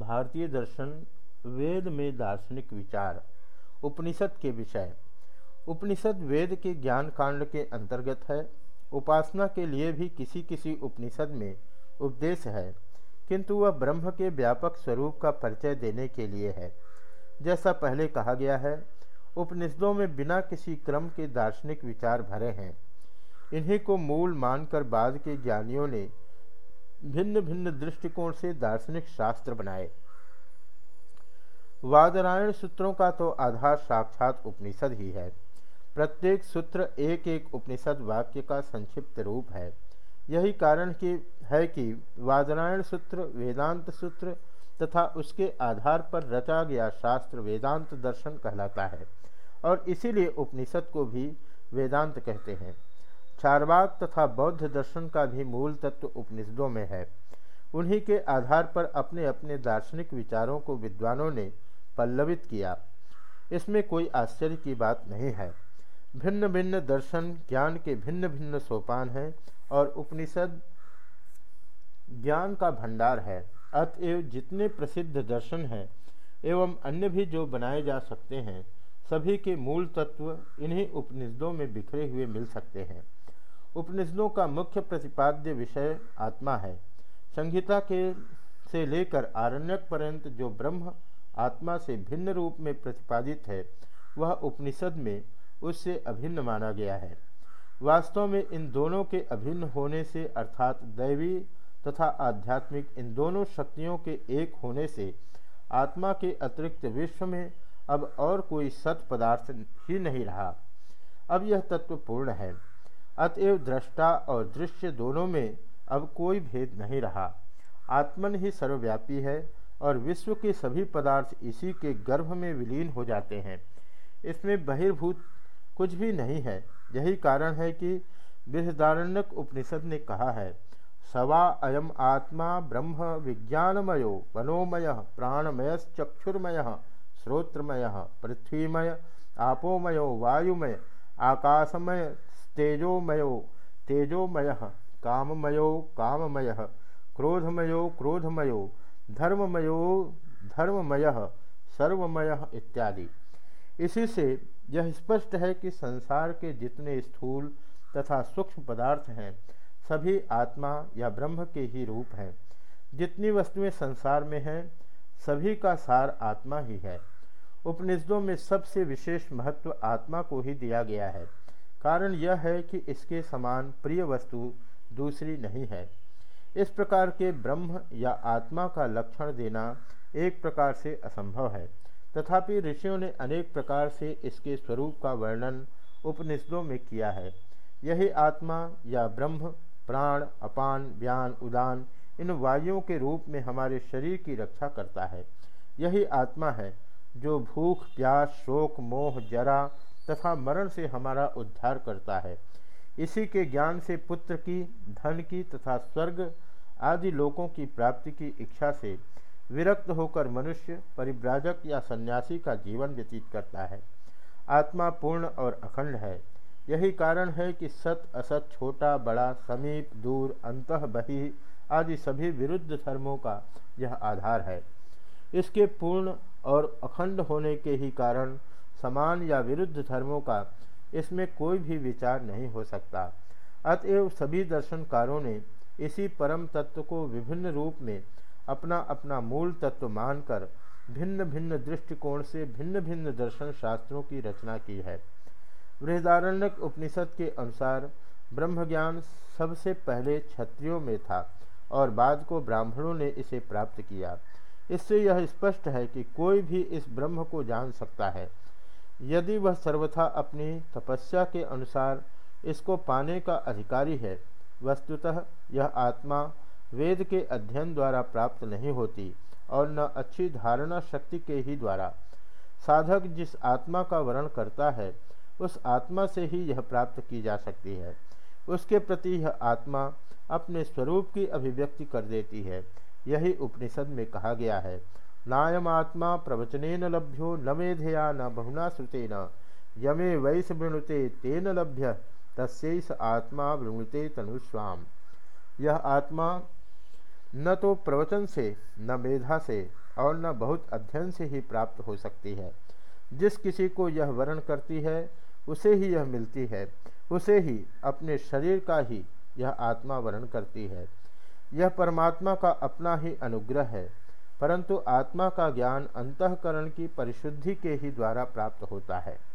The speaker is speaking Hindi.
भारतीय दर्शन वेद में दार्शनिक विचार, उपनिषद के विषय। उपनिषद वेद के ज्ञान कांड के अंतर्गत है। उपासना के लिए भी किसी किसी उपनिषद में उपदेश है, किंतु वह ब्रह्म के व्यापक स्वरूप का परिचय देने के लिए है। जैसा पहले कहा गया है, उपनिषदों में बिना किसी क्रम के दार्शनिक विचार भरे हैं। इन्हीं को मूल मानकर बाद के ज्ञानियों ने भिन्न भिन्न दृष्टिकोण से दार्शनिक शास्त्र बनाए। वादरायण सूत्रों का तो आधार साक्षात उपनिषद ही है। प्रत्येक सूत्र एक एक उपनिषद वाक्य का संक्षिप्त रूप है। यही कारण कि, है कि वादरायण सूत्र, वेदांत सूत्र तथा उसके आधार पर रचा गया शास्त्र वेदांत दर्शन कहलाता है और इसीलिए उपनिषद को भी वेदांत कहते हैं। चारवाक तथा बौद्ध दर्शन का भी मूल तत्व उपनिषदों में है। उन्हीं के आधार पर अपने अपने दार्शनिक विचारों को विद्वानों ने पल्लवित किया। इसमें कोई आश्चर्य की बात नहीं है। भिन्न भिन्न दर्शन, ज्ञान के भिन्न भिन्न सोपान हैं और उपनिषद ज्ञान का भंडार है। अतएव जितने प्रसिद्ध दर्शन हैं एवं अन्य भी जो बनाए जा सकते हैं, सभी के मूल तत्व इन्हीं उपनिषदों में बिखरे हुए मिल सकते हैं। उपनिषदों का मुख्य प्रतिपाद्य विषय आत्मा है। संहिता के से लेकर आरण्यक पर्यंत जो ब्रह्म आत्मा से भिन्न रूप में प्रतिपादित है, वह उपनिषद में उससे अभिन्न माना गया है। वास्तव में इन दोनों के अभिन्न होने से अर्थात दैवी तथा आध्यात्मिक इन दोनों शक्तियों के एक होने से आत्मा के अतिरिक्त विश्व में अब और कोई सत पदार्थ ही नहीं रहा। अब यह तत्व पूर्ण है। अतएव दृष्टा और दृश्य दोनों में अब कोई भेद नहीं रहा। आत्मन ही सर्वव्यापी है और विश्व के सभी पदार्थ इसी के गर्भ में विलीन हो जाते हैं। इसमें बहिर्भूत कुछ भी नहीं है। यही कारण है कि बृहदारण्यक उपनिषद ने कहा है, सवा अयम आत्मा ब्रह्म विज्ञानमयो मनोमय प्राणमयश्चक्षुर्मय श्रोत्रमय पृथ्वीमय, आपोमयो, वायुमय, आकाशमय तेजोमयो, तेजोमय, काममयो, काममय, क्रोधमयो क्रोधमयो, धर्ममयो, धर्ममय, सर्वमय इत्यादि। इसी से यह स्पष्ट है कि संसार के जितने स्थूल तथा सूक्ष्म पदार्थ हैं, सभी आत्मा या ब्रह्म के ही रूप हैं। जितनी वस्तुएँ संसार में हैं, सभी का सार आत्मा ही है। उपनिषदों में सबसे विशेष महत्व आत्मा को ही दिया गया है। कारण यह है कि इसके समान प्रिय वस्तु दूसरी नहीं है। इस प्रकार के ब्रह्म या आत्मा का लक्षण देना एक प्रकार से असंभव है। तथापि ऋषियों ने अनेक प्रकार से इसके स्वरूप का वर्णन उपनिषदों में किया है। यही आत्मा या ब्रह्म, प्राण, अपान व्यान उदान, इन वायुओं के रूप में हमारे शरीर की रक्षा करता है। यही आत्मा है, जो भूख, प्यास, शोक, मोह, जरा तथा मरण से हमारा उद्धार करता है। इसी के ज्ञान से पुत्र की, धन की तथा स्वर्ग आदि लोकों की प्राप्ति की इच्छा से विरक्त होकर मनुष्य परिव्राजक या सन्यासी का जीवन व्यतीत करता है। आत्मा पूर्ण और अखंड है। यही कारण है कि सत, असत, छोटा, बड़ा, समीप, दूर अंत बही आदि सभी विरुद्ध धर्मों का यह आधार है। इसके पूर्ण और अखंड होने के ही कारण समान या विरुद्ध धर्मों का इसमें कोई भी विचार नहीं हो सकता। अतएव सभी दर्शनकारों ने इसी परम तत्व को विभिन्न रूप में अपना अपना मूल तत्व मानकर भिन्न भिन्न दृष्टिकोण से भिन्न भिन्न दर्शन शास्त्रों की रचना की है। बृहदारण्यक उपनिषद के अनुसार ब्रह्मज्ञान सबसे पहले क्षत्रियों में था और बाद को ब्राह्मणों ने इसे प्राप्त किया। इससे यह स्पष्ट है कि कोई भी इस ब्रह्म को जान सकता है। यदि वह सर्वथा अपनी तपस्या के अनुसार इसको पाने का अधिकारी है, वस्तुतः यह आत्मा वेद के अध्ययन द्वारा प्राप्त नहीं होती और न अच्छी धारणा शक्ति के ही द्वारा। साधक जिस आत्मा का वर्ण करता है, उस आत्मा से ही यह प्राप्त की जा सकती है। उसके प्रति यह आत्मा अपने स्वरूप की अभिव्यक्ति कर देती है, यही उपनिषद में कहा गया है। नायमात्मा प्रवचन न लभ्यो, न मेधया न बहुना श्रुतेन। यमे वैस वृणुते तेन लभ्य तस्स आत्मा वृणुते तनुस्वाम। यह आत्मा न तो प्रवचन से, न मेधा से, और न बहुत अध्ययन से ही प्राप्त हो सकती है। जिस किसी को यह वर्ण करती है, उसे ही यह मिलती है। उसे ही, अपने शरीर का ही यह आत्मा वर्ण करती है। यह परमात्मा का अपना ही अनुग्रह है। परंतु आत्मा का ज्ञान अंतकरण की परिशुद्धि के ही द्वारा प्राप्त होता है।